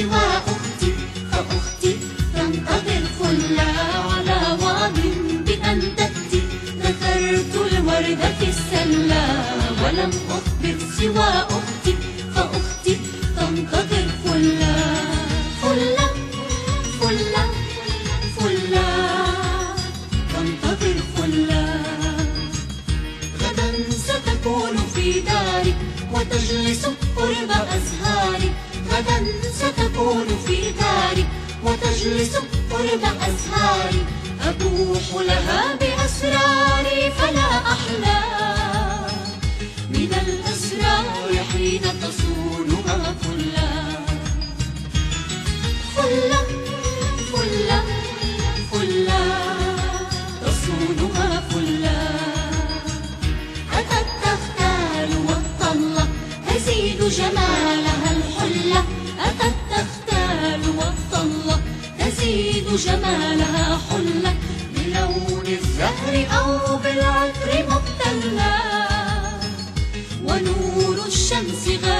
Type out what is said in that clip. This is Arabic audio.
سوى أختي وأختي فأختي تنتظر خلا على وعد بأن تأتي نثرت الوردة في السلة ولم أخبر سوى أختي فأختي تنتظر خلا خلا خلا خلا تنتظر خلا غدا ستكون في دارك وتجلس ستكون في داري وتجلس قرب أزهاري. أبوح لها بأسراري فلا أحلى. من الأسرار حين تصونها فلا فلا فلا فلا تصونها فلا أتت تختال والطلة تزيد جمالها. جمالها حلة بلون الزهر أو بالعطر مبتلى ونور الشمس غادرتا